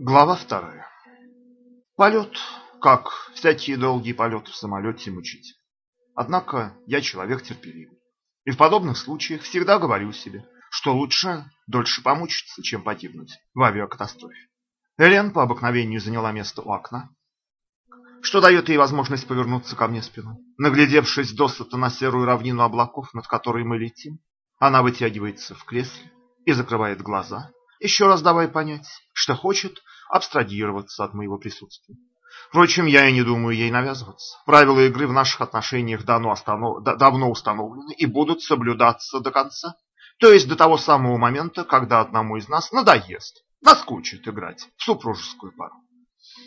Глава вторая. Полет, как всякие долгие полеты в самолете, мучитель. Однако я человек терпеливый. И в подобных случаях всегда говорю себе, что лучше дольше помучиться, чем погибнуть в авиакатастрофе. Элен по обыкновению заняла место у окна, что дает ей возможность повернуться ко мне спиной. Наглядевшись досыта на серую равнину облаков, над которой мы летим, она вытягивается в кресле и закрывает глаза, еще раз давая понять, что хочет абстрагироваться от моего присутствия. Впрочем, я и не думаю ей навязываться. Правила игры в наших отношениях давно, останов... давно установлены и будут соблюдаться до конца. То есть до того самого момента, когда одному из нас надоест, наскучит играть в супружескую пару.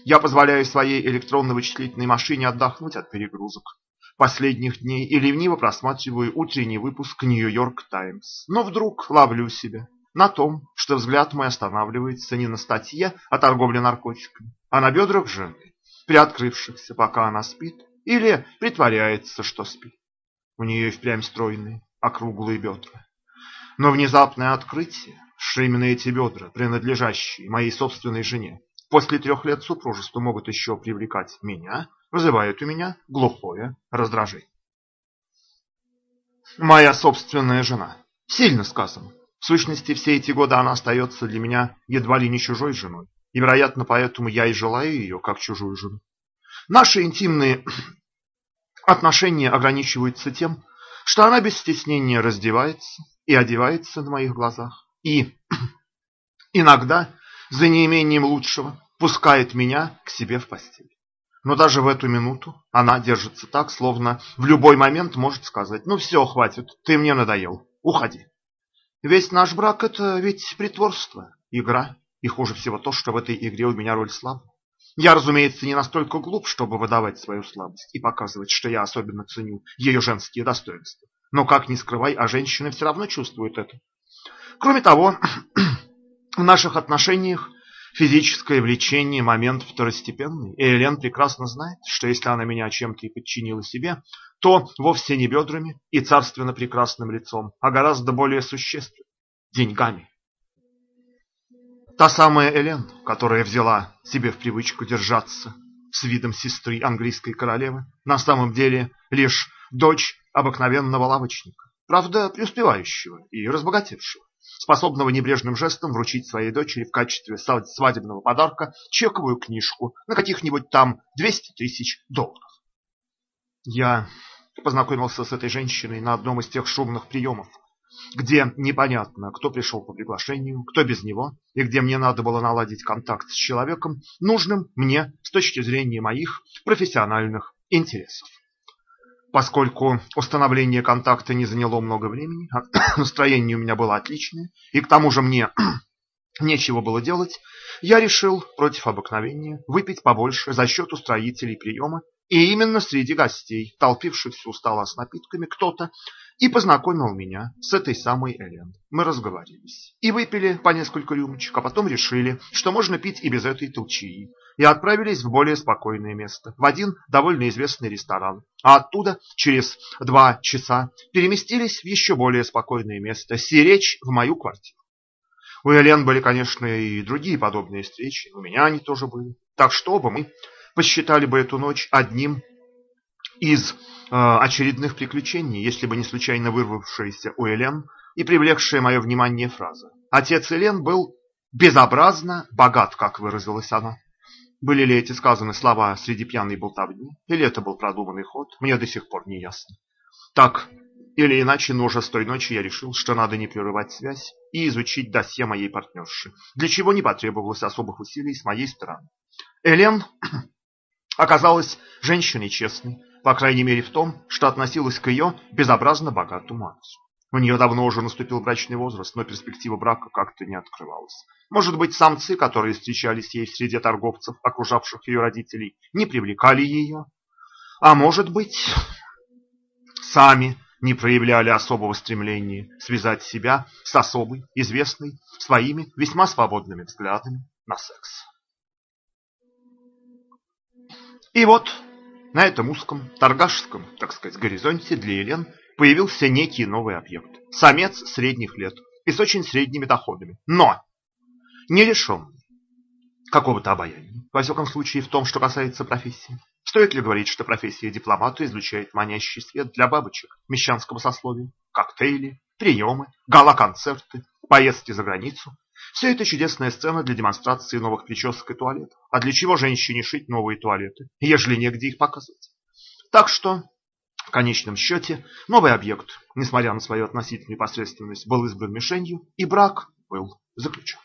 Я позволяю своей электронно-вычислительной машине отдохнуть от перегрузок последних дней и ревниво просматриваю утренний выпуск Нью-Йорк Таймс. Но вдруг ловлю себя на том, что взгляд мой останавливается не на статье о торговле наркотиками, а на бедрах жены, приоткрывшихся, пока она спит, или притворяется, что спит. У нее и впрямь стройные, округлые бедра. Но внезапное открытие, что именно эти бедра, принадлежащие моей собственной жене, после трех лет супружества могут еще привлекать меня, вызывает у меня глухое раздражение. Моя собственная жена. Сильно сказано. В сущности, все эти годы она остается для меня едва ли не чужой женой. И, вероятно, поэтому я и желаю ее как чужую жену. Наши интимные отношения ограничиваются тем, что она без стеснения раздевается и одевается на моих глазах. И иногда, за неимением лучшего, пускает меня к себе в постель. Но даже в эту минуту она держится так, словно в любой момент может сказать, ну все, хватит, ты мне надоел, уходи. Весь наш брак – это ведь притворство, игра. И хуже всего то, что в этой игре у меня роль слабая. Я, разумеется, не настолько глуп, чтобы выдавать свою слабость и показывать, что я особенно ценю ее женские достоинства. Но как ни скрывай, а женщины все равно чувствуют это. Кроме того, в наших отношениях физическое влечение – момент второстепенный. И Элен прекрасно знает, что если она меня чем-то и подчинила себе, то вовсе не бедрами и царственно прекрасным лицом, а гораздо более существенно – деньгами. Та самая Элен, которая взяла себе в привычку держаться с видом сестры английской королевы, на самом деле лишь дочь обыкновенного лавочника, правда преуспевающего и разбогатевшего, способного небрежным жестом вручить своей дочери в качестве свадебного подарка чековую книжку на каких-нибудь там 200 тысяч долларов. Я познакомился с этой женщиной на одном из тех шумных приемов, где непонятно, кто пришел по приглашению, кто без него, и где мне надо было наладить контакт с человеком, нужным мне с точки зрения моих профессиональных интересов. Поскольку установление контакта не заняло много времени, а настроение у меня было отличное, и к тому же мне нечего было делать, я решил против обыкновения выпить побольше за счет устроителей приема и именно среди гостей, толпившихся у стола с напитками, кто-то и познакомил меня с этой самой Элен. Мы разговорились. И выпили по несколько рюмочек, а потом решили, что можно пить и без этой толчии, и отправились в более спокойное место, в один довольно известный ресторан, а оттуда через два часа переместились в еще более спокойное место, сиречь в мою квартиру. У Элен были, конечно, и другие подобные встречи, у меня они тоже были, так что оба мы посчитали бы эту ночь одним из э, очередных приключений, если бы не случайно вырвавшаяся у Элен и привлекшая мое внимание фраза. Отец Элен был безобразно богат, как выразилась она. Были ли эти сказаны слова среди пьяной болтовни, или это был продуманный ход, мне до сих пор не ясно. Так или иначе, но уже с той ночи я решил, что надо не прерывать связь и изучить досье моей партнерши, для чего не потребовалось особых усилий с моей стороны. Элен оказалась женщиной честной, по крайней мере в том, что относилась к ее безобразно богатому отцу. У нее давно уже наступил брачный возраст, но перспектива брака как-то не открывалась. Может быть, самцы, которые встречались ей в среде торговцев, окружавших ее родителей, не привлекали ее? А может быть, сами не проявляли особого стремления связать себя с особой, известной, своими весьма свободными взглядами на секс. И вот на этом узком торгашском, так сказать, горизонте для Елен появился некий новый объект. Самец средних лет и с очень средними доходами, но не лишенный какого-то обаяния. Во всяком случае, в том, что касается профессии. Стоит ли говорить, что профессия дипломата излучает манящий свет для бабочек мещанского сословия? Коктейли, приемы, гала-концерты, поездки за границу. Все это чудесная сцена для демонстрации новых причесок и туалетов. А для чего женщине шить новые туалеты, ежели негде их показывать? Так что, в конечном счете, новый объект, несмотря на свою относительную посредственность, был избран мишенью, и брак был заключен.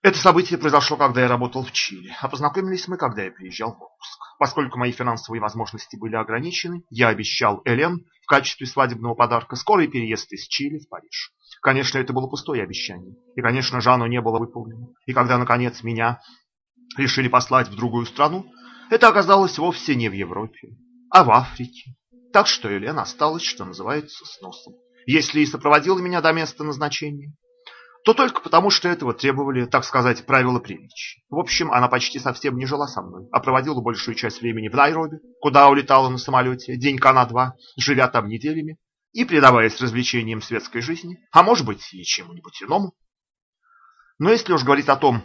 Это событие произошло, когда я работал в Чили, а познакомились мы, когда я приезжал в отпуск. Поскольку мои финансовые возможности были ограничены, я обещал Элен в качестве свадебного подарка скорый переезд из Чили в Париж. Конечно, это было пустое обещание, и, конечно оно не было выполнено. И когда, наконец, меня решили послать в другую страну, это оказалось вовсе не в Европе, а в Африке. Так что Элен осталась, что называется, с носом. Если и сопроводила меня до места назначения, то только потому, что этого требовали, так сказать, правила приличия. В общем, она почти совсем не жила со мной, а проводила большую часть времени в Найроби, куда улетала на самолете, денька на два, живя там неделями и предаваясь развлечениям светской жизни, а может быть и чему-нибудь иному. Но если уж говорить о том,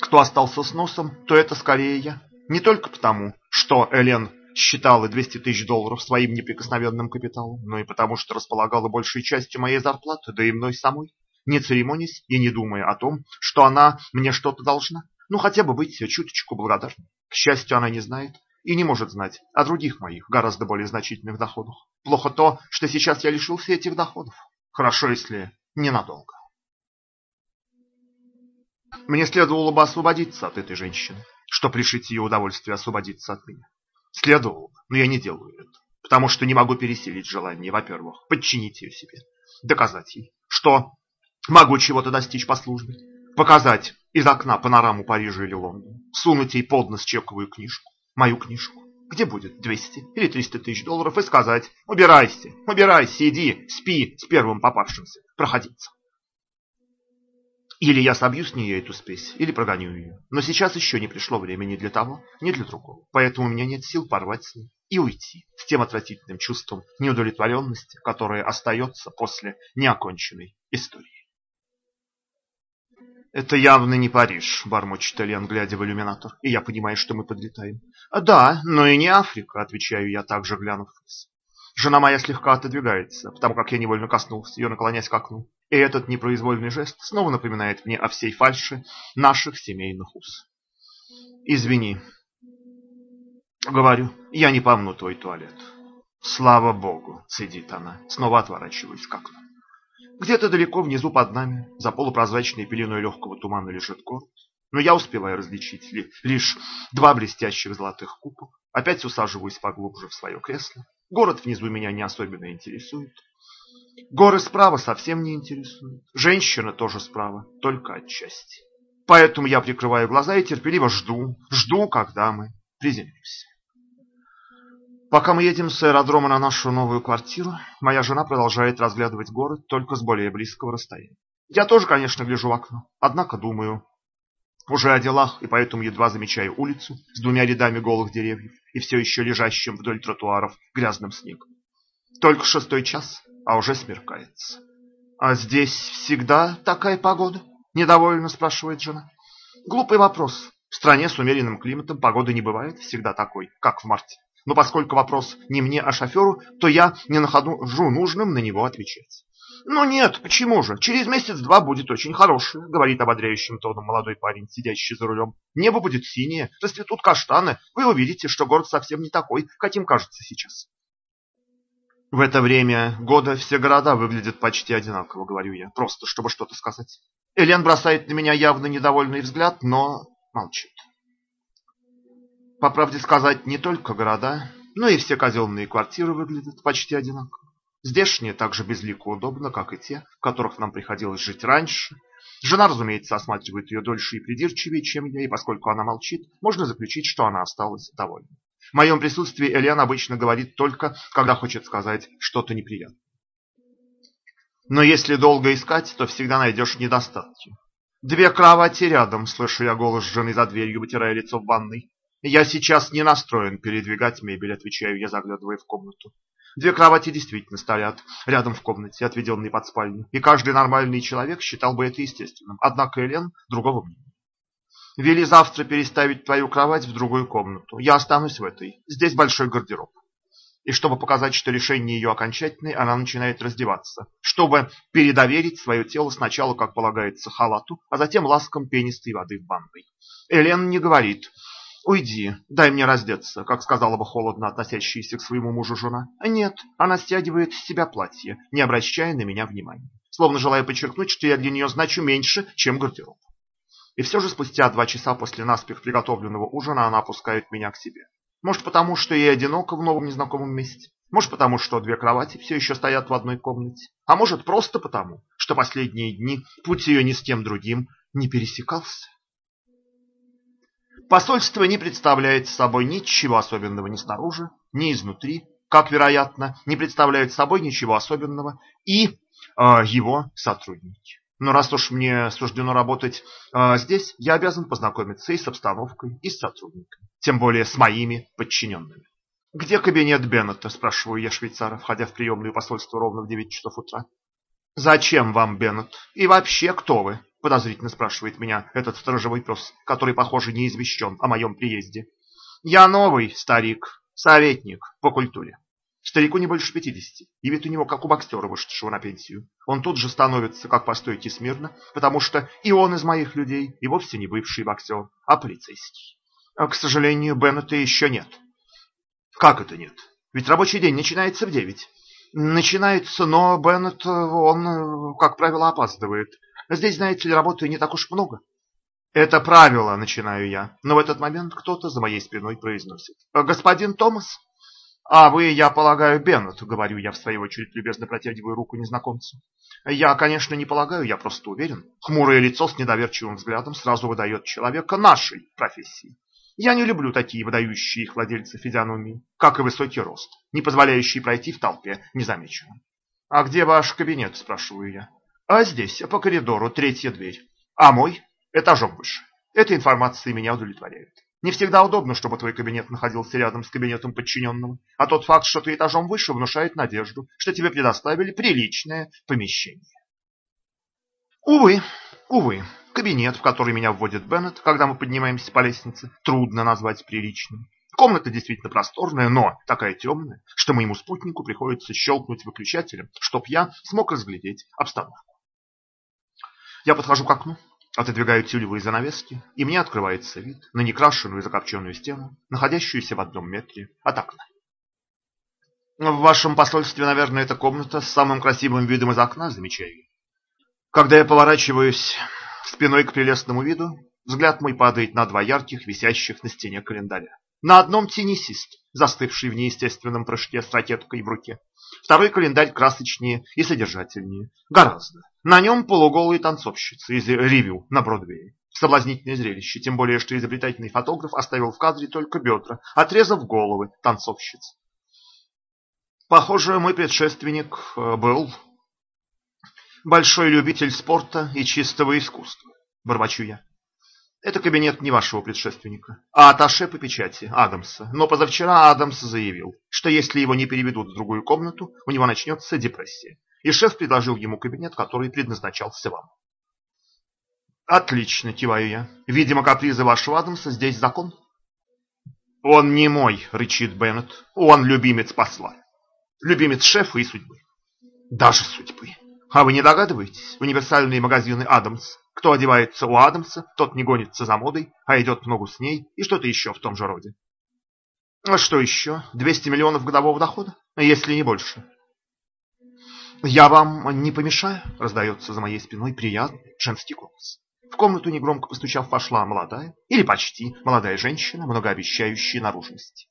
кто остался с носом, то это скорее я. Не только потому, что Элен считала 200 тысяч долларов своим неприкосновенным капиталом, но и потому, что располагала большей частью моей зарплаты, да и мной самой не церемонясь и не думая о том, что она мне что-то должна. Ну, хотя бы быть чуточку благодарной. К счастью, она не знает и не может знать о других моих, гораздо более значительных доходах. Плохо то, что сейчас я лишился этих доходов. Хорошо, если ненадолго. Мне следовало бы освободиться от этой женщины, что пришить ее удовольствие освободиться от меня. Следовало но я не делаю это, потому что не могу пересилить желание, во-первых, подчинить ее себе, доказать ей, что Могу чего-то достичь по службе. Показать из окна панораму Парижа или Лондона. Сунуть ей под нос чековую книжку. Мою книжку. Где будет 200 или 300 тысяч долларов и сказать «Убирайся, убирайся, иди, спи с первым попавшимся, проходиться». Или я собью с нее эту спесь, или прогоню ее. Но сейчас еще не пришло время ни для того, ни для другого. Поэтому у меня нет сил порвать с ней и уйти с тем отвратительным чувством неудовлетворенности, которое остается после неоконченной истории. «Это явно не Париж», — бормочет Элен, глядя в иллюминатор. «И я понимаю, что мы подлетаем». «А, «Да, но и не Африка», — отвечаю я, также глянув вниз. Жена моя слегка отодвигается, потому как я невольно коснулся ее, наклонясь к окну. И этот непроизвольный жест снова напоминает мне о всей фальши наших семейных уз. «Извини», — говорю, — «я не помну твой туалет». «Слава Богу!» — цедит она, снова отворачиваясь к окну. Где-то далеко внизу под нами, за полупрозрачной пеленой легкого тумана лежит город. Но я успеваю различить ли, лишь два блестящих золотых купола. Опять усаживаюсь поглубже в свое кресло. Город внизу меня не особенно интересует. Горы справа совсем не интересуют. Женщина тоже справа, только отчасти. Поэтому я прикрываю глаза и терпеливо жду, жду, когда мы приземлимся. Пока мы едем с аэродрома на нашу новую квартиру, моя жена продолжает разглядывать город только с более близкого расстояния. Я тоже, конечно, гляжу в окно, однако думаю уже о делах, и поэтому едва замечаю улицу с двумя рядами голых деревьев и все еще лежащим вдоль тротуаров грязным снегом. Только шестой час, а уже смеркается. «А здесь всегда такая погода?» – недовольно спрашивает жена. Глупый вопрос. В стране с умеренным климатом погода не бывает всегда такой, как в марте. Но поскольку вопрос не мне, а шоферу, то я не нахожу нужным на него отвечать. «Ну нет, почему же? Через месяц-два будет очень хорошее», — говорит ободряющим тоном молодой парень, сидящий за рулем. «Небо будет синее, расцветут каштаны. Вы увидите, что город совсем не такой, каким кажется сейчас». В это время года все города выглядят почти одинаково, говорю я, просто чтобы что-то сказать. Элен бросает на меня явно недовольный взгляд, но молчит. По правде сказать, не только города, но и все казенные квартиры выглядят почти одинаково. Здешние так же безлико удобно, как и те, в которых нам приходилось жить раньше. Жена, разумеется, осматривает ее дольше и придирчивее, чем я, и поскольку она молчит, можно заключить, что она осталась довольна. В моем присутствии Элиан обычно говорит только, когда хочет сказать что-то неприятное. Но если долго искать, то всегда найдешь недостатки. «Две кровати рядом», — слышу я голос жены за дверью, вытирая лицо в ванной. «Я сейчас не настроен передвигать мебель», — отвечаю я, заглядывая в комнату. Две кровати действительно стоят рядом в комнате, отведенной под спальню, и каждый нормальный человек считал бы это естественным. Однако Элен другого мнения. Вели завтра переставить твою кровать в другую комнату. Я останусь в этой. Здесь большой гардероб. И чтобы показать, что решение ее окончательное, она начинает раздеваться, чтобы передоверить свое тело сначала, как полагается, халату, а затем ласком пенистой воды в ванной. Элен не говорит «Уйди, дай мне раздеться», как сказала бы холодно относящаяся к своему мужу жена. Нет, она стягивает с себя платье, не обращая на меня внимания, словно желая подчеркнуть, что я для нее значу меньше, чем гардероб. И все же спустя два часа после наспех приготовленного ужина она опускает меня к себе. Может потому, что ей одиноко в новом незнакомом месте. Может потому, что две кровати все еще стоят в одной комнате. А может просто потому, что последние дни путь ее ни с тем другим не пересекался. Посольство не представляет собой ничего особенного ни снаружи, ни изнутри, как вероятно, не представляет собой ничего особенного и э, его сотрудники. Но раз уж мне суждено работать э, здесь, я обязан познакомиться и с обстановкой, и с сотрудниками, тем более с моими подчиненными. «Где кабинет Беннета?» – спрашиваю я швейцара, входя в приемную посольство ровно в 9 часов утра. «Зачем вам, Беннет? И вообще, кто вы?» – подозрительно спрашивает меня этот сторожевой пес, который, похоже, не извещен о моем приезде. «Я новый старик, советник по культуре». Старику не больше пятидесяти, и вид у него как у боксера, вышедшего на пенсию. Он тут же становится, как по стойке смирно, потому что и он из моих людей, и вовсе не бывший боксер, а полицейский. А, к сожалению, Беннета еще нет. Как это нет? Ведь рабочий день начинается в девять. Начинается, но Беннет, он, как правило, опаздывает. Здесь, знаете ли, работы не так уж много. Это правило, начинаю я, но в этот момент кто-то за моей спиной произносит. Господин Томас? «А вы, я полагаю, Беннет», — говорю я в свою очередь, любезно протягиваю руку незнакомцу. «Я, конечно, не полагаю, я просто уверен. Хмурое лицо с недоверчивым взглядом сразу выдает человека нашей профессии. Я не люблю такие выдающие их владельцы физиономии, как и высокий рост, не позволяющий пройти в толпе незамеченным. «А где ваш кабинет?» – спрашиваю я. «А здесь, по коридору, третья дверь. А мой? Этажом выше. Эта информация меня удовлетворяет. Не всегда удобно, чтобы твой кабинет находился рядом с кабинетом подчиненного, а тот факт, что ты этажом выше, внушает надежду, что тебе предоставили приличное помещение. Увы, увы, кабинет, в который меня вводит Беннет, когда мы поднимаемся по лестнице, трудно назвать приличным. Комната действительно просторная, но такая темная, что моему спутнику приходится щелкнуть выключателем, чтоб я смог разглядеть обстановку. Я подхожу к окну, Отодвигаю тюлевые занавески, и мне открывается вид на некрашенную закопченную стену, находящуюся в одном метре от окна. В вашем посольстве, наверное, эта комната с самым красивым видом из окна, замечаю. Когда я поворачиваюсь спиной к прелестному виду, взгляд мой падает на два ярких, висящих на стене календаря. На одном теннисист, застывший в неестественном прыжке с ракеткой в руке. Второй календарь красочнее и содержательнее. Гораздо. На нем полуголые танцовщицы из ревю на Бродвее. Соблазнительное зрелище, тем более, что изобретательный фотограф оставил в кадре только бедра, отрезав головы танцовщиц. Похоже, мой предшественник э, был большой любитель спорта и чистого искусства, бормочу я. Это кабинет не вашего предшественника, а аташе по печати Адамса. Но позавчера Адамс заявил, что если его не переведут в другую комнату, у него начнется депрессия. И шеф предложил ему кабинет, который предназначался вам. Отлично, киваю я. Видимо, капризы вашего Адамса здесь закон. Он не мой, рычит Беннет. Он любимец посла. Любимец шефа и судьбы. Даже судьбы. А вы не догадываетесь? Универсальные магазины Адамс кто одевается у Адамса, тот не гонится за модой, а идет в ногу с ней и что-то еще в том же роде. А что еще? 200 миллионов годового дохода? Если не больше. «Я вам не помешаю?» – раздается за моей спиной приятный женский голос. В комнату, негромко постучав, вошла молодая, или почти молодая женщина, многообещающая наружности.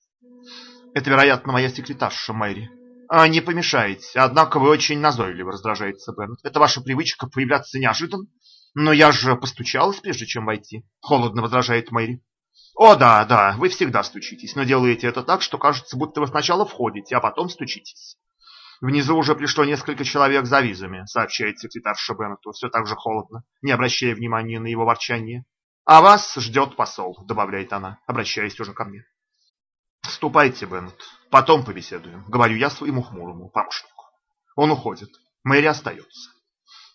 Это, вероятно, моя секретарша Мэри. А, «Не помешаете, однако вы очень назойливы», – раздражается Беннет. «Это ваша привычка появляться неожиданно «Но я же постучалась, прежде чем войти», — холодно возражает Мэри. «О, да, да, вы всегда стучитесь, но делаете это так, что кажется, будто вы сначала входите, а потом стучитесь». «Внизу уже пришло несколько человек за визами», — сообщает секретарша Беннету, все так же холодно, не обращая внимания на его ворчание. «А вас ждет посол», — добавляет она, обращаясь уже ко мне. «Ступайте, Беннет, потом побеседуем», — говорю я своему хмурому помощнику. Он уходит, Мэри остается.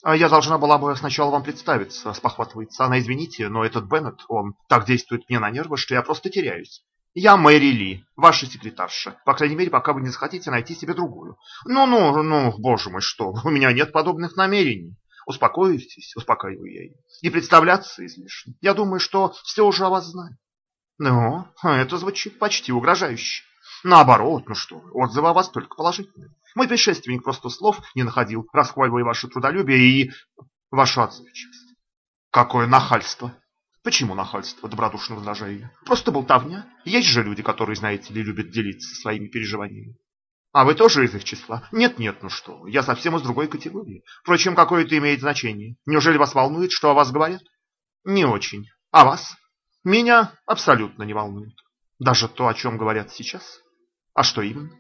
А я должна была бы сначала вам представиться, спохватывается она, извините, но этот Беннет, он так действует мне на нервы, что я просто теряюсь. Я Мэри Ли, ваша секретарша. По крайней мере, пока вы не захотите найти себе другую. Ну-ну, ну, боже мой, что, у меня нет подобных намерений. Успокойтесь, успокаиваю я ее. И представляться излишне. Я думаю, что все уже о вас знаю. Ну, это звучит почти угрожающе. Наоборот, ну что отзывы о вас только положительные. Мой предшественник просто слов не находил, расхваливая ваше трудолюбие и вашу отзывчивость. Какое нахальство! Почему нахальство? Добродушно возражаю я. Просто болтовня. Есть же люди, которые, знаете ли, любят делиться своими переживаниями. А вы тоже из их числа? Нет-нет, ну что я совсем из другой категории. Впрочем, какое это имеет значение? Неужели вас волнует, что о вас говорят? Не очень. А вас? Меня абсолютно не волнует. Даже то, о чем говорят сейчас. А что именно?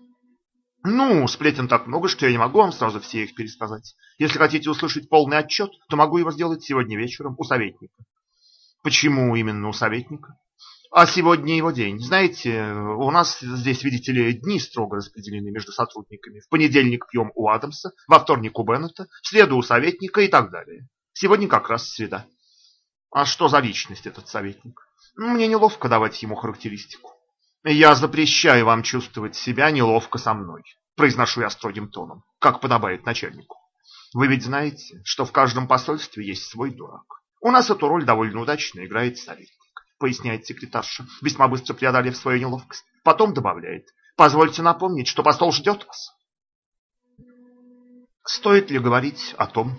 Ну, сплетен так много, что я не могу вам сразу все их пересказать. Если хотите услышать полный отчет, то могу его сделать сегодня вечером у советника. Почему именно у советника? А сегодня его день. Знаете, у нас здесь, видите ли, дни строго распределены между сотрудниками. В понедельник пьем у Адамса, во вторник у Беннета, в среду у советника и так далее. Сегодня как раз среда. А что за личность этот советник? Мне неловко давать ему характеристику. Я запрещаю вам чувствовать себя неловко со мной, произношу я строгим тоном, как подобает начальнику. Вы ведь знаете, что в каждом посольстве есть свой дурак. У нас эту роль довольно удачно играет советник, поясняет секретарша, весьма быстро преодолев свою неловкость. Потом добавляет, позвольте напомнить, что посол ждет вас. Стоит ли говорить о том,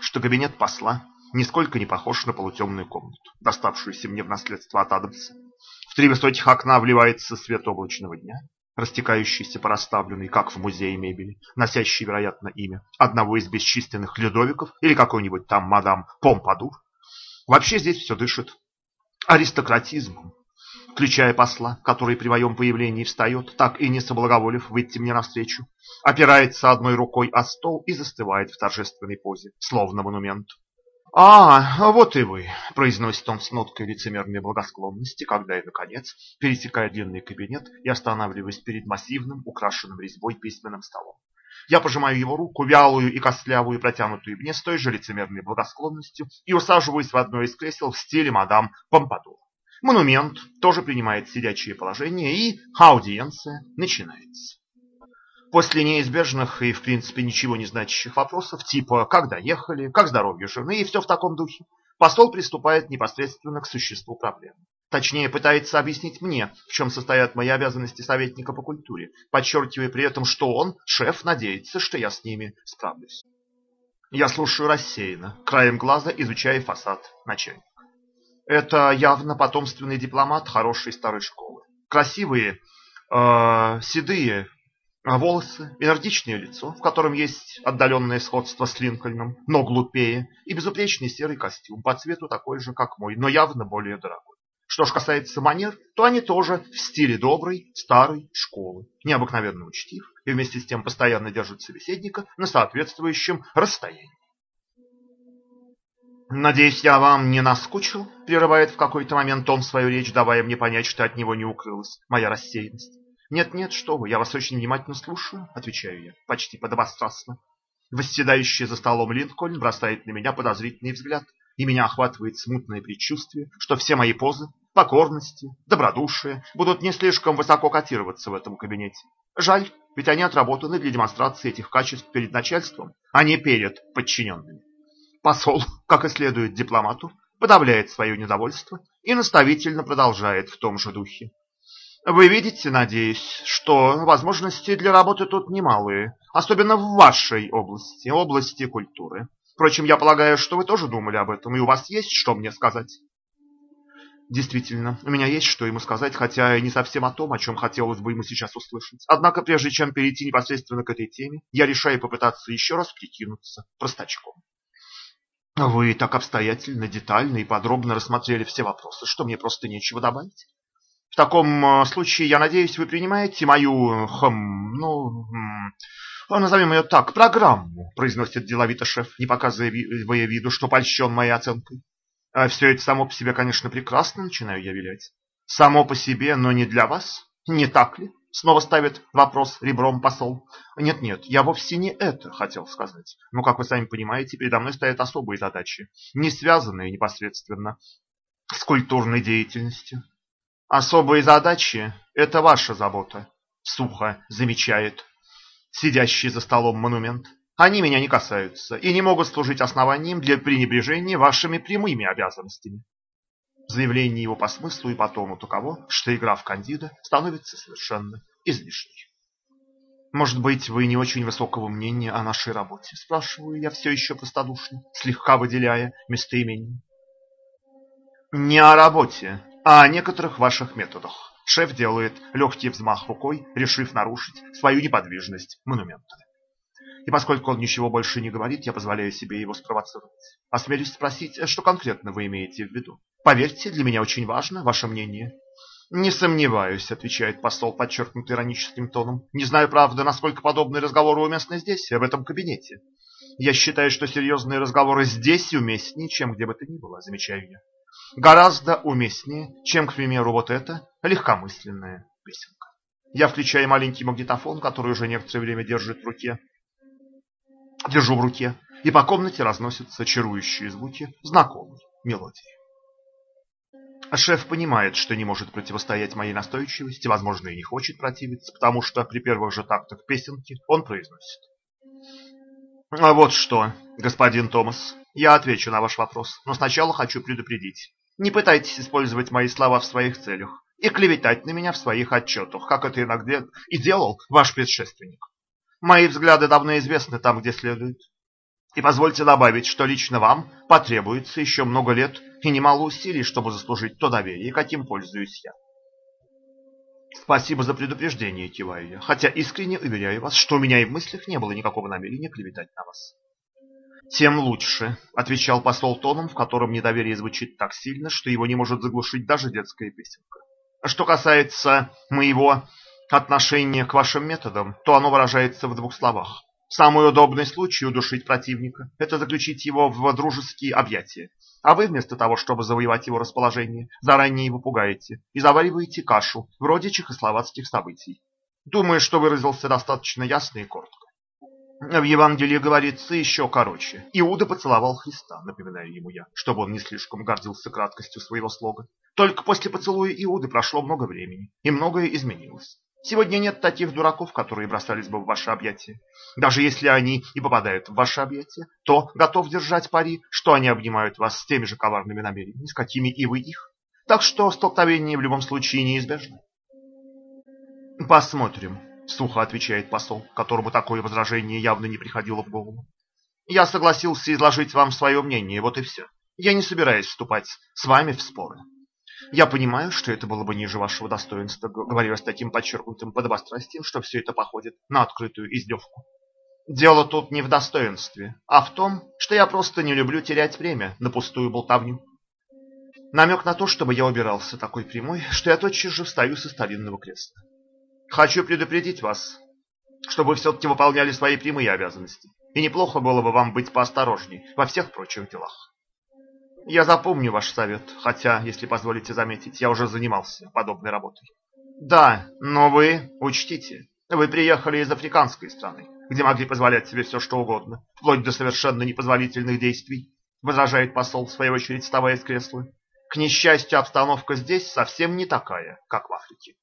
что кабинет посла нисколько не похож на полутемную комнату, доставшуюся мне в наследство от Адамса. В три высоких окна вливается свет облачного дня, растекающийся по расставленной, как в музее мебели, носящий, вероятно, имя одного из бесчисленных Людовиков или какой-нибудь там мадам Помпадур. Вообще здесь все дышит аристократизмом, включая посла, который при моем появлении встает, так и не соблаговолив выйти мне навстречу, опирается одной рукой о стол и застывает в торжественной позе, словно монумент. «А, вот и вы», – произносит он с ноткой лицемерной благосклонности, когда я, наконец, пересекаю длинный кабинет и останавливаюсь перед массивным, украшенным резьбой письменным столом. Я пожимаю его руку, вялую и костлявую, протянутую мне с той же лицемерной благосклонностью, и усаживаюсь в одно из кресел в стиле мадам Помпадур. Монумент тоже принимает сидячее положение, и аудиенция начинается. После неизбежных и, в принципе, ничего не значащих вопросов, типа «как доехали?», «как здоровье жены?» и все в таком духе, посол приступает непосредственно к существу проблемы. Точнее, пытается объяснить мне, в чем состоят мои обязанности советника по культуре, подчеркивая при этом, что он, шеф, надеется, что я с ними справлюсь. Я слушаю рассеянно, краем глаза изучая фасад начальника. Это явно потомственный дипломат хорошей старой школы. Красивые, э, седые, волосы, энергичное лицо, в котором есть отдаленное сходство с Линкольном, но глупее, и безупречный серый костюм, по цвету такой же, как мой, но явно более дорогой. Что ж касается манер, то они тоже в стиле доброй, старой школы, необыкновенно учтив и вместе с тем постоянно держат собеседника на соответствующем расстоянии. «Надеюсь, я вам не наскучил?» – прерывает в какой-то момент он свою речь, давая мне понять, что от него не укрылась моя рассеянность. «Нет-нет, что вы, я вас очень внимательно слушаю», — отвечаю я, почти подобострастно. Восседающий за столом Линкольн бросает на меня подозрительный взгляд, и меня охватывает смутное предчувствие, что все мои позы, покорности, добродушие будут не слишком высоко котироваться в этом кабинете. Жаль, ведь они отработаны для демонстрации этих качеств перед начальством, а не перед подчиненными. Посол, как и следует дипломату, подавляет свое недовольство и наставительно продолжает в том же духе. Вы видите, надеюсь, что возможности для работы тут немалые, особенно в вашей области, области культуры. Впрочем, я полагаю, что вы тоже думали об этом, и у вас есть что мне сказать. Действительно, у меня есть что ему сказать, хотя и не совсем о том, о чем хотелось бы ему сейчас услышать. Однако, прежде чем перейти непосредственно к этой теме, я решаю попытаться еще раз прикинуться простачком. Вы так обстоятельно, детально и подробно рассмотрели все вопросы, что мне просто нечего добавить. В таком э, случае, я надеюсь, вы принимаете мою, хм, ну, назовем ее так, программу, произносит деловито шеф, не показывая виду, что польщен моей оценкой. А все это само по себе, конечно, прекрасно, начинаю я вилять. Само по себе, но не для вас, не так ли? Снова ставит вопрос ребром посол. Нет-нет, я вовсе не это хотел сказать. Но, как вы сами понимаете, передо мной стоят особые задачи, не связанные непосредственно с культурной деятельностью. Особые задачи – это ваша забота, сухо замечает сидящий за столом монумент. Они меня не касаются и не могут служить основанием для пренебрежения вашими прямыми обязанностями. Заявление его по смыслу и по тону таково, что игра в кандида становится совершенно излишней. «Может быть, вы не очень высокого мнения о нашей работе?» Спрашиваю я все еще простодушно, слегка выделяя местоимение. «Не о работе, о некоторых ваших методах». Шеф делает легкий взмах рукой, решив нарушить свою неподвижность монумента. И поскольку он ничего больше не говорит, я позволяю себе его спровоцировать. Осмелюсь спросить, что конкретно вы имеете в виду? Поверьте, для меня очень важно ваше мнение. Не сомневаюсь, отвечает посол, подчеркнут ироническим тоном. Не знаю, правда, насколько подобные разговоры уместны здесь, в этом кабинете. Я считаю, что серьезные разговоры здесь уместнее, чем где бы то ни было, замечаю я. Гораздо уместнее, чем, к примеру, вот эта легкомысленная песенка. Я включаю маленький магнитофон, который уже некоторое время держит в руке. Держу в руке, и по комнате разносятся чарующие звуки знакомой мелодии. Шеф понимает, что не может противостоять моей настойчивости, возможно, и не хочет противиться, потому что при первых же тактах песенки он произносит. «А вот что, господин Томас, я отвечу на ваш вопрос, но сначала хочу предупредить. Не пытайтесь использовать мои слова в своих целях и клеветать на меня в своих отчетах, как это иногда и делал ваш предшественник. Мои взгляды давно известны там, где следует. И позвольте добавить, что лично вам потребуется еще много лет и немало усилий, чтобы заслужить то доверие, каким пользуюсь я. Спасибо за предупреждение, киваю я, хотя искренне уверяю вас, что у меня и в мыслях не было никакого намерения клеветать на вас. Тем лучше, отвечал посол тоном, в котором недоверие звучит так сильно, что его не может заглушить даже детская песенка. Что касается моего отношения к вашим методам, то оно выражается в двух словах. Самый удобный случай удушить противника – это заключить его в дружеские объятия. А вы вместо того, чтобы завоевать его расположение, заранее его пугаете и завариваете кашу, вроде чехословацких событий. Думаю, что выразился достаточно ясно и коротко. В Евангелии говорится еще короче. Иуда поцеловал Христа, напоминаю ему я, чтобы он не слишком гордился краткостью своего слога. Только после поцелуя Иуды прошло много времени, и многое изменилось. Сегодня нет таких дураков, которые бросались бы в ваши объятия. Даже если они и попадают в ваши объятия, то готов держать пари, что они обнимают вас с теми же коварными намерениями, с какими и вы их. Так что столкновение в любом случае неизбежно. Посмотрим, сухо отвечает посол, которому такое возражение явно не приходило в голову. Я согласился изложить вам свое мнение, вот и все. Я не собираюсь вступать с вами в споры. Я понимаю, что это было бы ниже вашего достоинства, говорю я с таким подчеркнутым подобострастием, что все это походит на открытую издевку. Дело тут не в достоинстве, а в том, что я просто не люблю терять время на пустую болтовню. Намек на то, чтобы я убирался такой прямой, что я тотчас же встаю со старинного кресла. Хочу предупредить вас, чтобы вы все-таки выполняли свои прямые обязанности, и неплохо было бы вам быть поосторожней во всех прочих делах. Я запомню ваш совет, хотя, если позволите заметить, я уже занимался подобной работой. Да, но вы учтите, вы приехали из африканской страны, где могли позволять себе все, что угодно, вплоть до совершенно непозволительных действий, возражает посол, в свою очередь, вставая с кресла. К несчастью, обстановка здесь совсем не такая, как в Африке.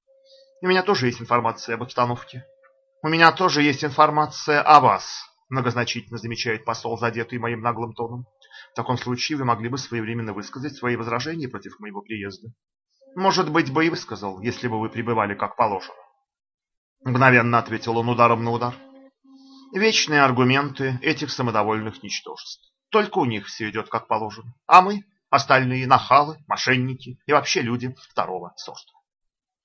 У меня тоже есть информация об обстановке. У меня тоже есть информация о вас, многозначительно замечает посол, задетый моим наглым тоном. В таком случае вы могли бы своевременно высказать свои возражения против моего приезда. Может быть, бы и высказал, если бы вы пребывали как положено. Мгновенно ответил он ударом на удар. Вечные аргументы этих самодовольных ничтожеств. Только у них все идет как положено. А мы, остальные нахалы, мошенники и вообще люди второго сорта.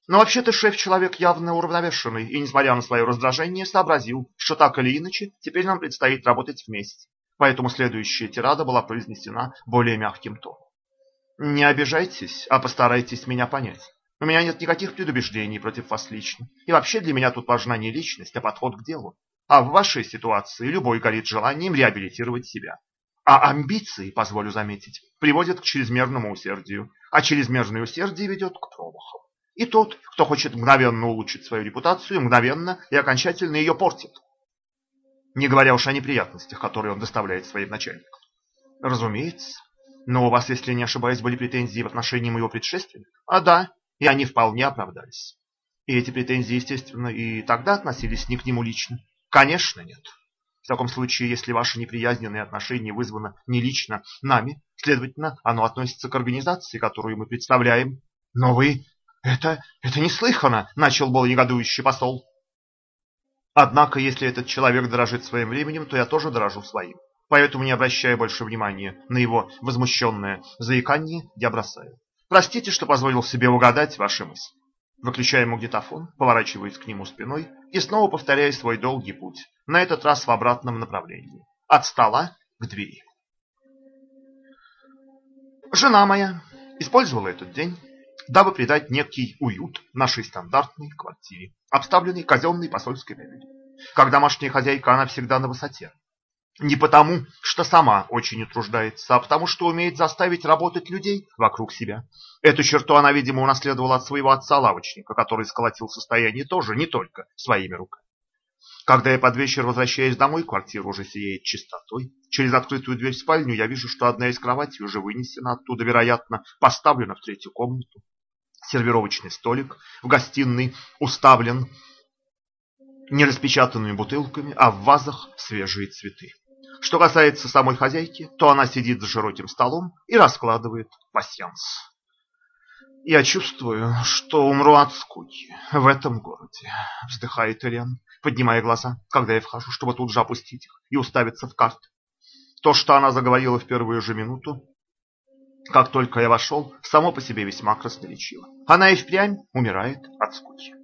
Но вообще-то шеф человек явно уравновешенный и, несмотря на свое раздражение, сообразил, что так или иначе теперь нам предстоит работать вместе. Поэтому следующая тирада была произнесена более мягким тоном. Не обижайтесь, а постарайтесь меня понять. У меня нет никаких предубеждений против вас лично. И вообще для меня тут важна не личность, а подход к делу. А в вашей ситуации любой горит желанием реабилитировать себя. А амбиции, позволю заметить, приводят к чрезмерному усердию. А чрезмерное усердие ведет к промахам. И тот, кто хочет мгновенно улучшить свою репутацию, мгновенно и окончательно ее портит. Не говоря уж о неприятностях, которые он доставляет своим начальникам. Разумеется. Но у вас, если не ошибаюсь, были претензии в отношении моего предшественника? А да, и они вполне оправдались. И эти претензии, естественно, и тогда относились не к нему лично. Конечно, нет. В таком случае, если ваше неприязненное отношение вызвано не лично нами, следовательно, оно относится к организации, которую мы представляем. Но вы... Это... это неслыханно, начал был негодующий посол. Однако, если этот человек дорожит своим временем, то я тоже дорожу своим. Поэтому, не обращая больше внимания на его возмущенное заикание, я бросаю. Простите, что позволил себе угадать ваши мысли. Выключая магнитофон, поворачиваясь к нему спиной и снова повторяя свой долгий путь, на этот раз в обратном направлении, от стола к двери. Жена моя использовала этот день, дабы придать некий уют нашей стандартной квартире, обставленной казенной посольской мебелью. Как домашняя хозяйка она всегда на высоте, не потому, что сама очень утруждается, а потому, что умеет заставить работать людей вокруг себя. Эту черту она, видимо, унаследовала от своего отца-лавочника, который сколотил состояние тоже не только своими руками. Когда я под вечер возвращаюсь домой, квартира уже сияет чистотой. Через открытую дверь в спальню я вижу, что одна из кроватей уже вынесена оттуда, вероятно, поставлена в третью комнату. Сервировочный столик в гостиной уставлен не распечатанными бутылками, а в вазах свежие цветы. Что касается самой хозяйки, то она сидит за широким столом и раскладывает пасьянс. Я чувствую, что умру от скуки в этом городе, вздыхает Элен, поднимая глаза, когда я вхожу, чтобы тут же опустить их и уставиться в карты. То, что она заговорила в первую же минуту, как только я вошел, само по себе весьма красноречиво. Она и впрямь умирает от скуки.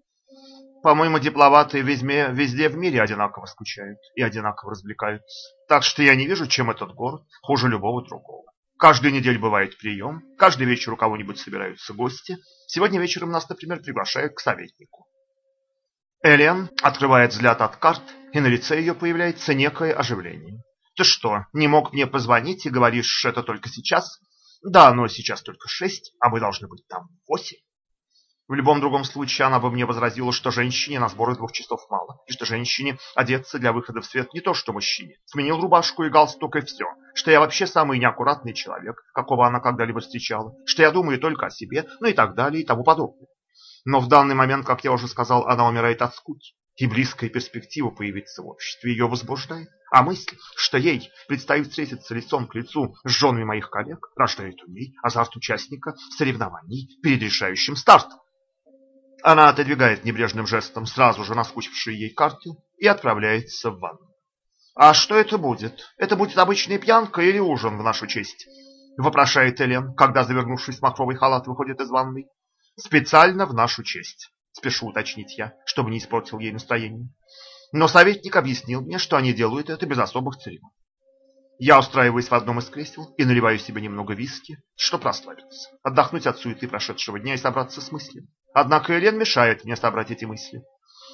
По-моему, дипломаты везде, везде в мире одинаково скучают и одинаково развлекаются. Так что я не вижу, чем этот город хуже любого другого. Каждую неделю бывает прием, каждый вечер у кого-нибудь собираются гости. Сегодня вечером нас, например, приглашают к советнику. Элен открывает взгляд от карт, и на лице ее появляется некое оживление. «Ты что, не мог мне позвонить и говоришь это только сейчас?» «Да, но сейчас только шесть, а мы должны быть там восемь». В любом другом случае она бы мне возразила, что женщине на сборы двух часов мало, и что женщине одеться для выхода в свет не то, что мужчине. Сменил рубашку и галстук и все. Что я вообще самый неаккуратный человек, какого она когда-либо встречала. Что я думаю только о себе, ну и так далее и тому подобное. Но в данный момент, как я уже сказал, она умирает от скуки. И близкая перспектива появиться в обществе ее возбуждает. А мысль, что ей предстоит встретиться лицом к лицу с женами моих коллег, рождает у ней азарт участника соревнований перед решающим стартом. Она отодвигает небрежным жестом сразу же наскучившие ей карты и отправляется в ванну. «А что это будет? Это будет обычная пьянка или ужин в нашу честь?» — вопрошает Элен, когда, завернувшись в махровый халат, выходит из ванной. «Специально в нашу честь», — спешу уточнить я, чтобы не испортил ей настроение. Но советник объяснил мне, что они делают это без особых церемоний. Я устраиваюсь в одном из кресел и наливаю себе немного виски, чтобы расслабиться, отдохнуть от суеты прошедшего дня и собраться с мыслями. Однако Элен мешает мне собрать эти мысли.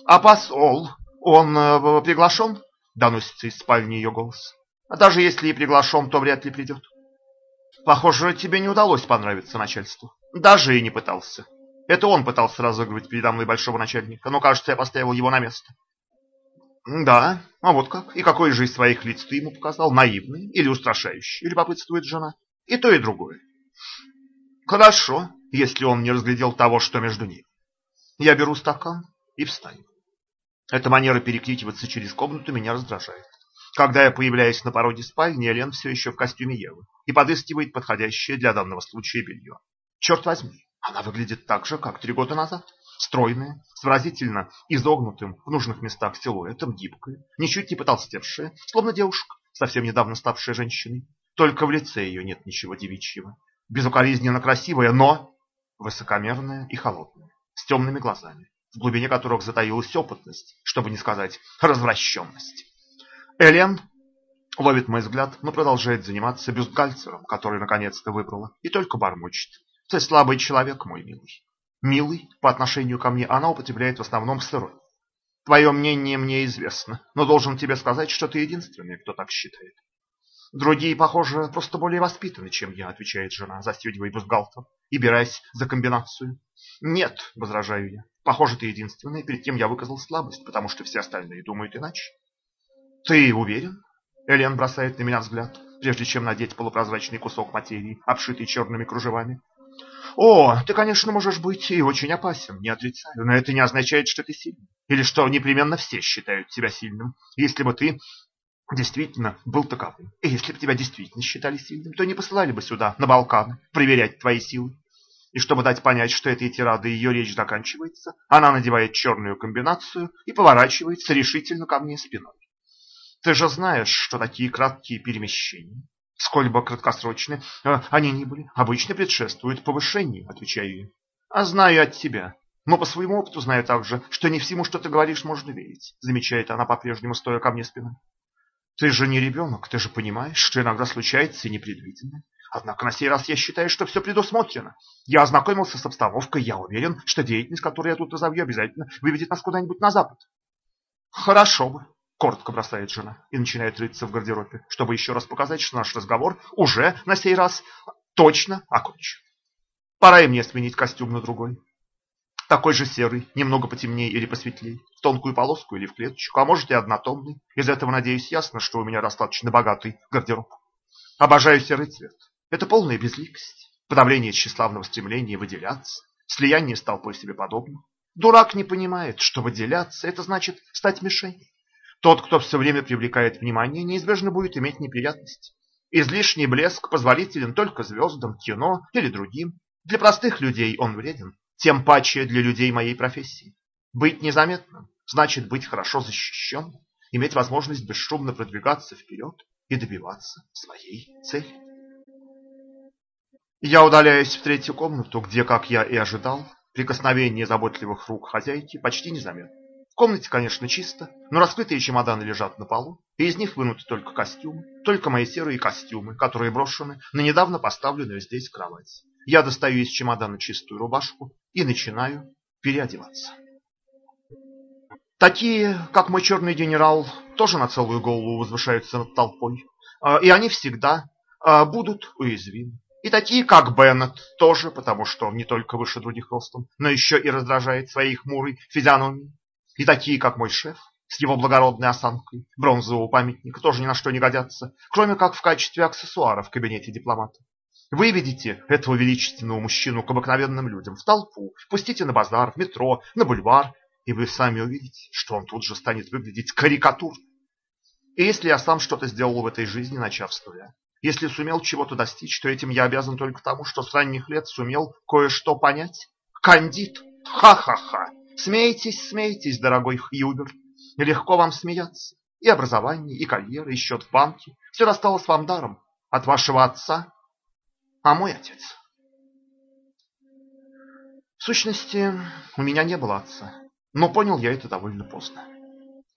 «А посол, он э, приглашен?» – доносится из спальни ее голос. «А даже если и приглашен, то вряд ли придет». «Похоже, тебе не удалось понравиться начальству». «Даже и не пытался. Это он пытался разыгрывать передо мной большого начальника, но, кажется, я поставил его на место». «Да, а вот как? И какой же из своих лиц ты ему показал? Наивный или устрашающий?» – любопытствует жена. «И то, и другое». «Хорошо, если он не разглядел того, что между ними. Я беру стакан и встаю. Эта манера перекрикиваться через комнату меня раздражает. Когда я появляюсь на пороге спальни, Элен все еще в костюме Евы и подыскивает подходящее для данного случая белье. Черт возьми, она выглядит так же, как три года назад. Стройная, с выразительно изогнутым в нужных местах силуэтом, гибкая, ничуть не потолстевшая, словно девушка, совсем недавно ставшая женщиной. Только в лице ее нет ничего девичьего. Безукоризненно красивая, но высокомерная и холодная, с темными глазами, в глубине которых затаилась опытность, чтобы не сказать развращенность. Элен ловит мой взгляд, но продолжает заниматься бюстгальтером, который наконец-то выбрала, и только бормочет. Ты слабый человек, мой милый. Милый по отношению ко мне она употребляет в основном сырой. Твое мнение мне известно, но должен тебе сказать, что ты единственный, кто так считает. Другие, похоже, просто более воспитаны, чем я, отвечает жена, застегивая бюстгальтер и берясь за комбинацию. Нет, возражаю я. Похоже, ты единственный, перед кем я выказал слабость, потому что все остальные думают иначе. Ты уверен? Элен бросает на меня взгляд, прежде чем надеть полупрозрачный кусок материи, обшитый черными кружевами. О, ты, конечно, можешь быть и очень опасен, не отрицаю, но это не означает, что ты сильный. Или что непременно все считают тебя сильным. Если бы ты действительно был таковым, и если бы тебя действительно считали сильным, то не посылали бы сюда, на Балканы, проверять твои силы. И чтобы дать понять, что этой тирады ее речь заканчивается, она надевает черную комбинацию и поворачивается решительно ко мне спиной. Ты же знаешь, что такие краткие перемещения, сколь бы краткосрочны э, они ни были, обычно предшествуют повышению, отвечаю я. А знаю от тебя. Но по своему опыту знаю также, что не всему, что ты говоришь, можно верить, замечает она по-прежнему, стоя ко мне спиной. Ты же не ребенок, ты же понимаешь, что иногда случается и непредвиденное. Однако на сей раз я считаю, что все предусмотрено. Я ознакомился с обстановкой, я уверен, что деятельность, которую я тут разовью, обязательно выведет нас куда-нибудь на запад. Хорошо бы, коротко бросает жена и начинает рыться в гардеробе, чтобы еще раз показать, что наш разговор уже на сей раз точно окончен. Пора и мне сменить костюм на другой. Такой же серый, немного потемнее или посветлее, в тонкую полоску или в клеточку, а может и однотонный. Из этого, надеюсь, ясно, что у меня достаточно богатый гардероб. Обожаю серый цвет. Это полная безликость, подавление тщеславного стремления выделяться, слияние с толпой себе подобных. Дурак не понимает, что выделяться – это значит стать мишенью. Тот, кто все время привлекает внимание, неизбежно будет иметь неприятности. Излишний блеск позволителен только звездам, кино или другим. Для простых людей он вреден, тем паче для людей моей профессии. Быть незаметным значит быть хорошо защищенным, иметь возможность бесшумно продвигаться вперед и добиваться своей цели. Я удаляюсь в третью комнату, где, как я и ожидал, прикосновение заботливых рук хозяйки почти незаметно. Комнате, конечно, чисто, но раскрытые чемоданы лежат на полу, и из них вынуты только костюмы, только мои серые костюмы, которые брошены на недавно поставленную здесь кровать. Я достаю из чемодана чистую рубашку и начинаю переодеваться. Такие, как мой черный генерал, тоже на целую голову возвышаются над толпой, а, и они всегда а, будут уязвимы. И такие, как Беннет, тоже, потому что он не только выше других ростом, но еще и раздражает своей хмурой физиономией. И такие, как мой шеф, с его благородной осанкой, бронзового памятника, тоже ни на что не годятся, кроме как в качестве аксессуара в кабинете дипломата. Выведите этого величественного мужчину к обыкновенным людям, в толпу, пустите на базар, в метро, на бульвар, и вы сами увидите, что он тут же станет выглядеть карикатурно. И если я сам что-то сделал в этой жизни, начав с нуля, если сумел чего-то достичь, то этим я обязан только тому, что с ранних лет сумел кое-что понять. Кандид! Ха-ха-ха! Смейтесь, смейтесь, дорогой Хьюбер. Легко вам смеяться. И образование, и карьера, и счет в банке. Все досталось вам даром. От вашего отца. А мой отец. В сущности, у меня не было отца. Но понял я это довольно поздно.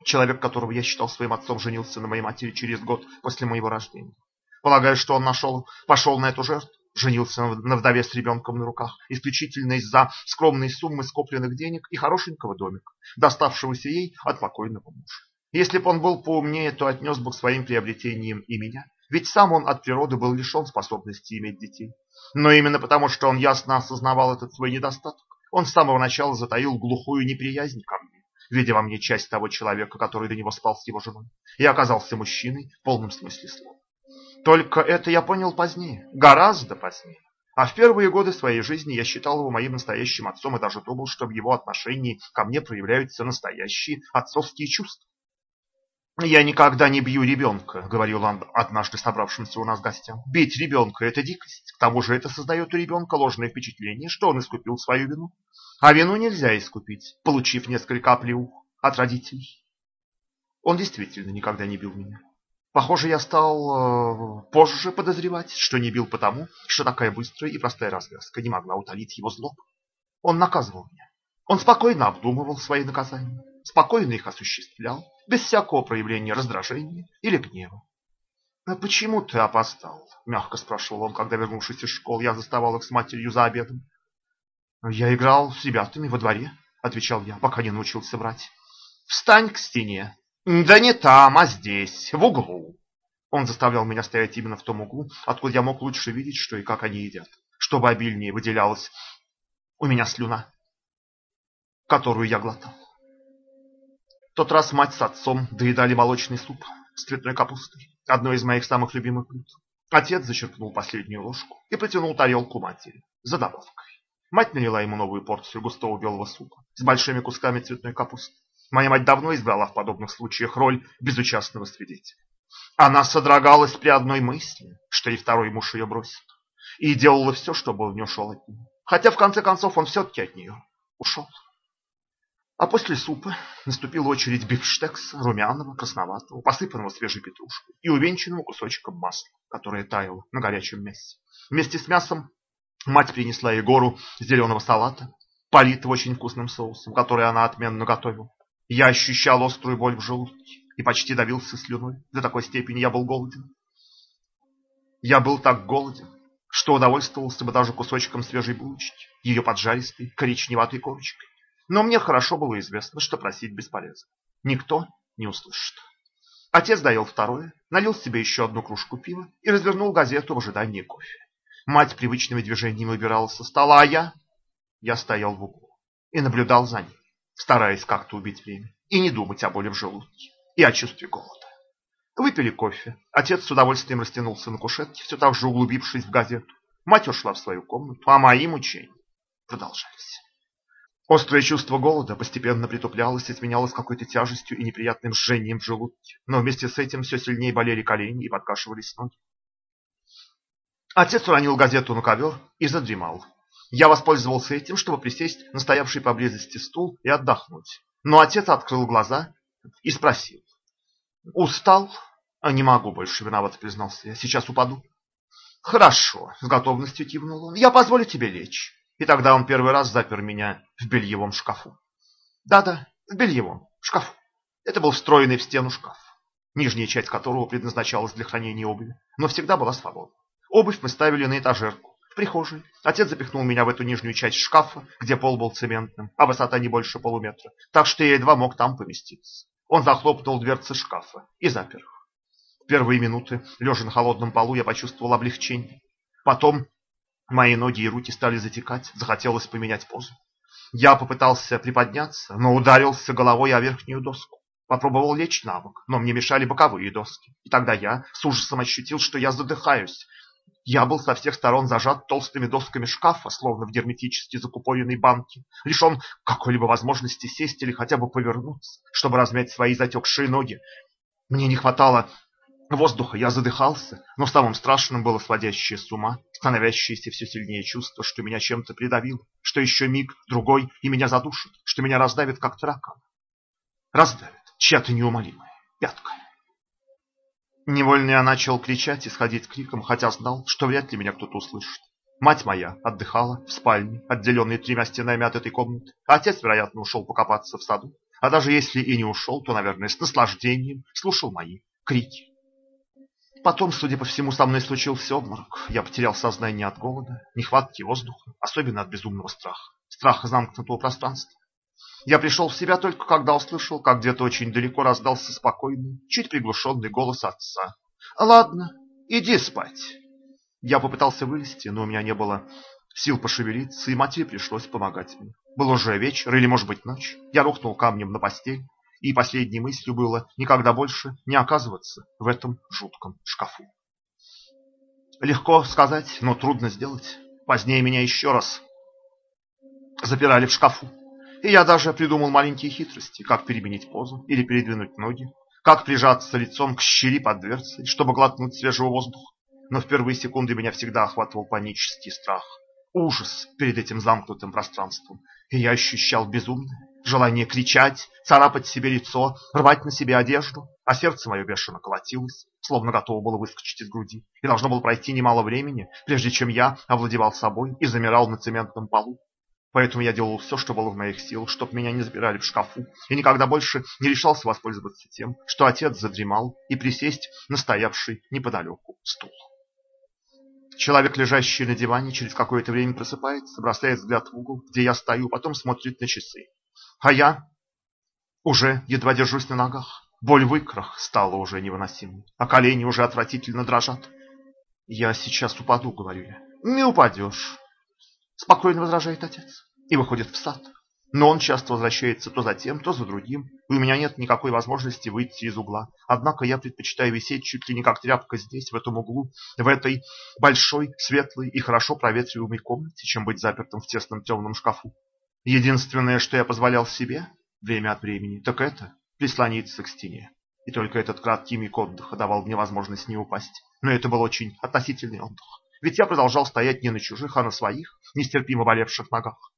Человек, которого я считал своим отцом, женился на моей матери через год после моего рождения. Полагаю, что он нашел, пошел на эту жертву, женился на вдове с ребенком на руках, исключительно из-за скромной суммы скопленных денег и хорошенького домика, доставшегося ей от покойного мужа. Если бы он был поумнее, то отнес бы к своим приобретениям и меня, ведь сам он от природы был лишен способности иметь детей. Но именно потому, что он ясно осознавал этот свой недостаток, он с самого начала затаил глухую неприязнь ко мне, видя во мне часть того человека, который до него спал с его женой, и оказался мужчиной в полном смысле слова. Только это я понял позднее, гораздо позднее. А в первые годы своей жизни я считал его моим настоящим отцом и даже думал, что в его отношении ко мне проявляются настоящие отцовские чувства. «Я никогда не бью ребенка», — говорил он однажды собравшимся у нас гостям. «Бить ребенка — это дикость. К тому же это создает у ребенка ложное впечатление, что он искупил свою вину. А вину нельзя искупить, получив несколько оплеух от родителей». Он действительно никогда не бил меня. Похоже, я стал э, позже подозревать, что не бил потому, что такая быстрая и простая развязка не могла утолить его злобу. Он наказывал меня. Он спокойно обдумывал свои наказания, спокойно их осуществлял, без всякого проявления раздражения или гнева. «А почему ты опоздал?» – мягко спрашивал он, когда, вернувшись из школы, я заставал их с матерью за обедом. «Я играл с ребятами во дворе», – отвечал я, пока не научился врать. «Встань к стене да не там, а здесь, в углу. Он заставлял меня стоять именно в том углу, откуда я мог лучше видеть, что и как они едят. чтобы обильнее выделялась у меня слюна, которую я глотал. В тот раз мать с отцом доедали молочный суп с цветной капустой, одно из моих самых любимых блюд. Отец зачерпнул последнюю ложку и протянул тарелку матери за добавкой. Мать налила ему новую порцию густого белого супа с большими кусками цветной капусты. Моя мать давно избрала в подобных случаях роль безучастного свидетеля. Она содрогалась при одной мысли, что и второй муж ее бросит, и делала все, чтобы он не ушел от нее. Хотя в конце концов он все-таки от нее ушел. А после супа наступила очередь бифштекса, румяного, красноватого, посыпанного свежей петрушкой и увенчанного кусочком масла, которое таяло на горячем мясе. Вместе с мясом мать принесла Егору зеленого салата, политого очень вкусным соусом, который она отменно готовила. Я ощущал острую боль в желудке и почти давился слюной. До такой степени я был голоден. Я был так голоден, что удовольствовался бы даже кусочком свежей булочки, ее поджаристой коричневатой корочкой. Но мне хорошо было известно, что просить бесполезно. Никто не услышит. Отец доел второе, налил себе еще одну кружку пива и развернул газету в ожидании кофе. Мать привычными движениями убирала со стола, а я... Я стоял в углу и наблюдал за ней, стараясь как-то убить время и не думать о боли в желудке и о чувстве голода. Выпили кофе. Отец с удовольствием растянулся на кушетке, все так же углубившись в газету. Мать ушла в свою комнату, а мои мучения продолжались. Острое чувство голода постепенно притуплялось и сменялось какой-то тяжестью и неприятным жжением в желудке. Но вместе с этим все сильнее болели колени и подкашивались ноги. Отец уронил газету на ковер и задремал. Я воспользовался этим, чтобы присесть на стоявший поблизости стул и отдохнуть. Но отец открыл глаза и спросил. «Устал?» «А не могу больше, виноват признался я. «Сейчас упаду». «Хорошо», — с готовностью кивнул он. «Я позволю тебе лечь». И тогда он первый раз запер меня в бельевом шкафу. Да-да, в бельевом шкафу. Это был встроенный в стену шкаф, нижняя часть которого предназначалась для хранения обуви, но всегда была свободна. Обувь мы ставили на этажерку, в прихожей. Отец запихнул меня в эту нижнюю часть шкафа, где пол был цементным, а высота не больше полуметра, так что я едва мог там поместиться. Он захлопнул дверцы шкафа и запер их. В первые минуты, лежа на холодном полу, я почувствовал облегчение. Потом Мои ноги и руки стали затекать, захотелось поменять позу. Я попытался приподняться, но ударился головой о верхнюю доску. Попробовал лечь на бок, но мне мешали боковые доски. И тогда я с ужасом ощутил, что я задыхаюсь. Я был со всех сторон зажат толстыми досками шкафа, словно в герметически закупоренной банке, лишен какой-либо возможности сесть или хотя бы повернуться, чтобы размять свои затекшие ноги. Мне не хватало воздуха, я задыхался, но самым страшным было сводящее с ума, становящееся все сильнее чувство, что меня чем-то придавило, что еще миг, другой, и меня задушит, что меня раздавит, как таракан. Раздавит чья-то неумолимая пятка. Невольно я начал кричать и сходить криком, хотя знал, что вряд ли меня кто-то услышит. Мать моя отдыхала в спальне, отделенной тремя стенами от этой комнаты. Отец, вероятно, ушел покопаться в саду. А даже если и не ушел, то, наверное, с наслаждением слушал мои крики. Потом, судя по всему, со мной случился обморок. Я потерял сознание от голода, нехватки воздуха, особенно от безумного страха. Страха замкнутого пространства. Я пришел в себя только когда услышал, как где-то очень далеко раздался спокойный, чуть приглушенный голос отца. «Ладно, иди спать». Я попытался вылезти, но у меня не было сил пошевелиться, и матери пришлось помогать мне. Был уже вечер или, может быть, ночь. Я рухнул камнем на постель и последней мыслью было никогда больше не оказываться в этом жутком шкафу. Легко сказать, но трудно сделать. Позднее меня еще раз запирали в шкафу. И я даже придумал маленькие хитрости, как переменить позу или передвинуть ноги, как прижаться лицом к щели под дверцей, чтобы глотнуть свежего воздуха. Но в первые секунды меня всегда охватывал панический страх, ужас перед этим замкнутым пространством, и я ощущал безумное, желание кричать, царапать себе лицо, рвать на себе одежду, а сердце мое бешено колотилось, словно готово было выскочить из груди, и должно было пройти немало времени, прежде чем я овладевал собой и замирал на цементном полу. Поэтому я делал все, что было в моих силах, чтобы меня не забирали в шкафу, и никогда больше не решался воспользоваться тем, что отец задремал и присесть на стоявший неподалеку стул. Человек, лежащий на диване, через какое-то время просыпается, бросает взгляд в угол, где я стою, потом смотрит на часы. А я уже едва держусь на ногах. Боль в икрах стала уже невыносимой, а колени уже отвратительно дрожат. Я сейчас упаду, говорю я. Не упадешь, спокойно возражает отец и выходит в сад. Но он часто возвращается то за тем, то за другим, и у меня нет никакой возможности выйти из угла. Однако я предпочитаю висеть чуть ли не как тряпка здесь, в этом углу, в этой большой, светлой и хорошо проветриваемой комнате, чем быть запертым в тесном темном шкафу. Единственное, что я позволял себе время от времени, так это прислониться к стене. И только этот краткий миг отдыха давал мне возможность не упасть. Но это был очень относительный отдых. Ведь я продолжал стоять не на чужих, а на своих, нестерпимо болевших ногах.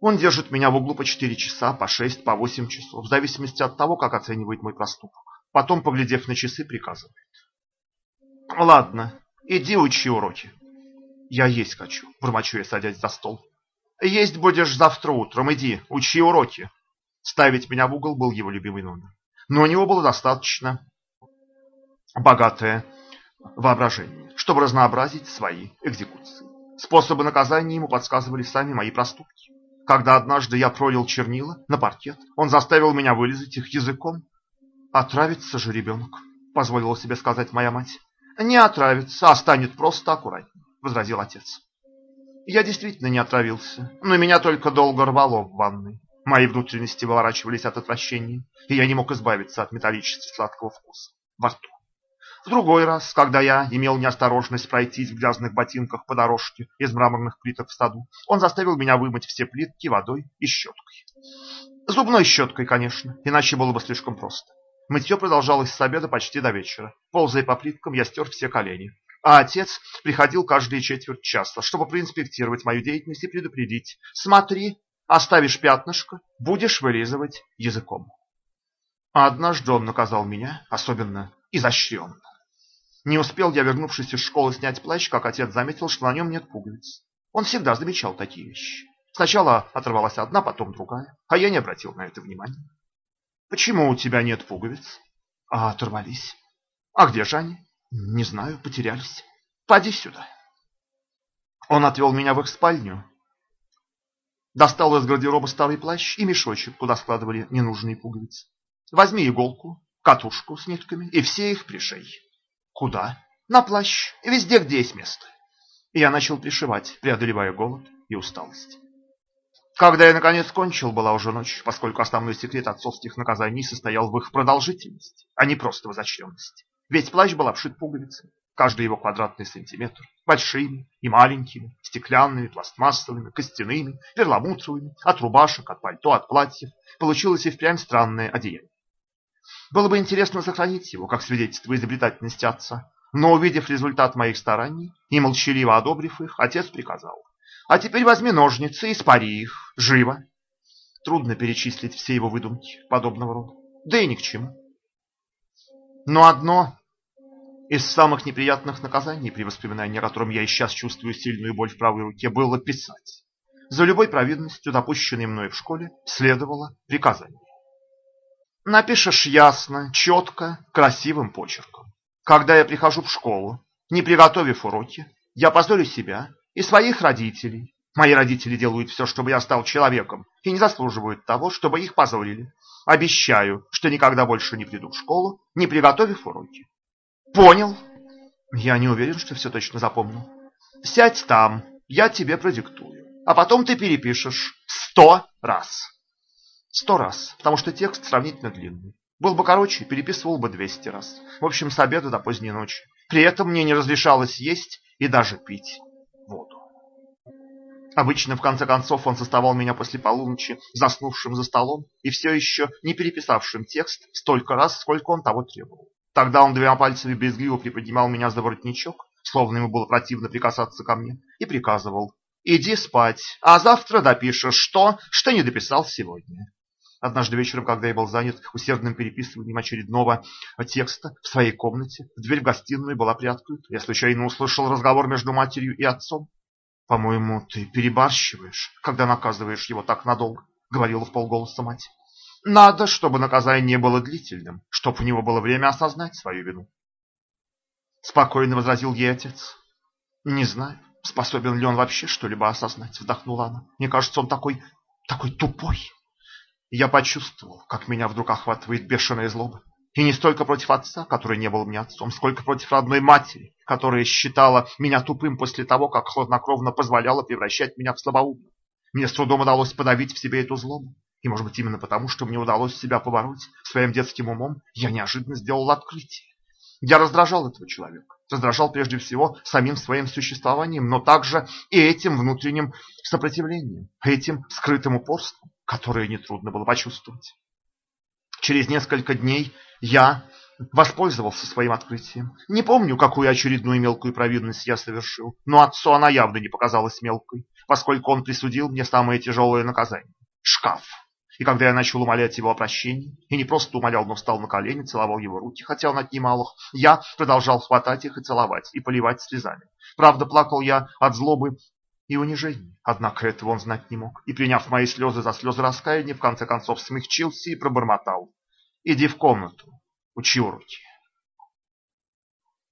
Он держит меня в углу по 4 часа, по 6, по 8 часов, в зависимости от того, как оценивает мой проступок. Потом, поглядев на часы, приказывает. Ладно, иди учи уроки. Я есть хочу, бормочу я, садясь за стол. Есть будешь завтра утром, иди, учи уроки. Ставить меня в угол был его любимый номер. Но у него было достаточно богатое воображение, чтобы разнообразить свои экзекуции. Способы наказания ему подсказывали сами мои проступки. Когда однажды я пролил чернила на паркет, он заставил меня вылезать их языком. «Отравится же ребенок», — позволила себе сказать моя мать. «Не отравится, а станет просто аккуратнее», — возразил отец. Я действительно не отравился, но меня только долго рвало в ванной. Мои внутренности выворачивались от отвращения, и я не мог избавиться от металлически сладкого вкуса во рту. В другой раз, когда я имел неосторожность пройтись в грязных ботинках по дорожке из мраморных плиток в саду, он заставил меня вымыть все плитки водой и щеткой. Зубной щеткой, конечно, иначе было бы слишком просто. Мытье продолжалось с обеда почти до вечера. Ползая по плиткам, я стер все колени. А отец приходил каждые четверть часа, чтобы проинспектировать мою деятельность и предупредить. Смотри, оставишь пятнышко, будешь вырезывать языком. Однажды он наказал меня особенно изощренно. Не успел я, вернувшись из школы, снять плащ, как отец заметил, что на нем нет пуговиц. Он всегда замечал такие вещи. Сначала оторвалась одна, потом другая, а я не обратил на это внимания. «Почему у тебя нет пуговиц?» «А оторвались». «А где же они?» «Не знаю, потерялись. Поди сюда». Он отвел меня в их спальню, достал из гардероба старый плащ и мешочек, куда складывали ненужные пуговицы. «Возьми иголку, катушку с нитками и все их пришей». Куда? На плащ, везде, где есть место. И я начал пришивать, преодолевая голод и усталость. Когда я наконец кончил, была уже ночь, поскольку основной секрет отцовских наказаний состоял в их продолжительности, а не просто в изощренности. Весь плащ был обшит пуговицами, каждый его квадратный сантиметр, большими и маленькими, стеклянными, пластмассовыми, костяными, перламутровыми, от рубашек, от пальто, от платьев. Получилось и впрямь странное одеяние. Было бы интересно сохранить его, как свидетельство изобретательности отца. Но увидев результат моих стараний и молчаливо одобрив их, отец приказал. А теперь возьми ножницы и спари их. Живо. Трудно перечислить все его выдумки подобного рода. Да и ни к чему. Но одно из самых неприятных наказаний, при воспоминании о котором я и сейчас чувствую сильную боль в правой руке, было писать. За любой провинностью, допущенной мной в школе, следовало приказание. Напишешь ясно, четко, красивым почерком. Когда я прихожу в школу, не приготовив уроки, я позорю себя и своих родителей. Мои родители делают все, чтобы я стал человеком, и не заслуживают того, чтобы их позорили. Обещаю, что никогда больше не приду в школу, не приготовив уроки. Понял? Я не уверен, что все точно запомнил. Сядь там, я тебе продиктую, а потом ты перепишешь сто раз. Сто раз, потому что текст сравнительно длинный. Был бы короче, переписывал бы 200 раз. В общем, с обеда до поздней ночи. При этом мне не разрешалось есть и даже пить воду. Обычно, в конце концов, он заставал меня после полуночи, заснувшим за столом и все еще не переписавшим текст столько раз, сколько он того требовал. Тогда он двумя пальцами брезгливо приподнимал меня за воротничок, словно ему было противно прикасаться ко мне, и приказывал «Иди спать, а завтра допишешь то, что не дописал сегодня». Однажды вечером, когда я был занят усердным переписыванием очередного текста в своей комнате, дверь в гостиную была приоткрыта. Я случайно услышал разговор между матерью и отцом. «По-моему, ты перебарщиваешь, когда наказываешь его так надолго», — говорила в полголоса мать. «Надо, чтобы наказание было длительным, чтобы у него было время осознать свою вину». Спокойно возразил ей отец. «Не знаю, способен ли он вообще что-либо осознать», — вздохнула она. «Мне кажется, он такой, такой тупой». Я почувствовал, как меня вдруг охватывает бешеная злоба. И не столько против отца, который не был мне отцом, сколько против родной матери, которая считала меня тупым после того, как хладнокровно позволяла превращать меня в слабоумного. Мне с трудом удалось подавить в себе эту злобу. И, может быть, именно потому, что мне удалось себя побороть своим детским умом, я неожиданно сделал открытие. Я раздражал этого человека. Раздражал прежде всего самим своим существованием, но также и этим внутренним сопротивлением, этим скрытым упорством, которое нетрудно было почувствовать. Через несколько дней я воспользовался своим открытием. Не помню, какую очередную мелкую провинность я совершил, но отцу она явно не показалась мелкой, поскольку он присудил мне самое тяжелое наказание – шкаф. И когда я начал умолять его о прощении, и не просто умолял, но встал на колени, целовал его руки, хотя он отнимал их, я продолжал хватать их и целовать, и поливать слезами. Правда, плакал я от злобы и унижения, однако этого он знать не мог, и, приняв мои слезы за слезы раскаяния, в конце концов смягчился и пробормотал. «Иди в комнату, учи уроки».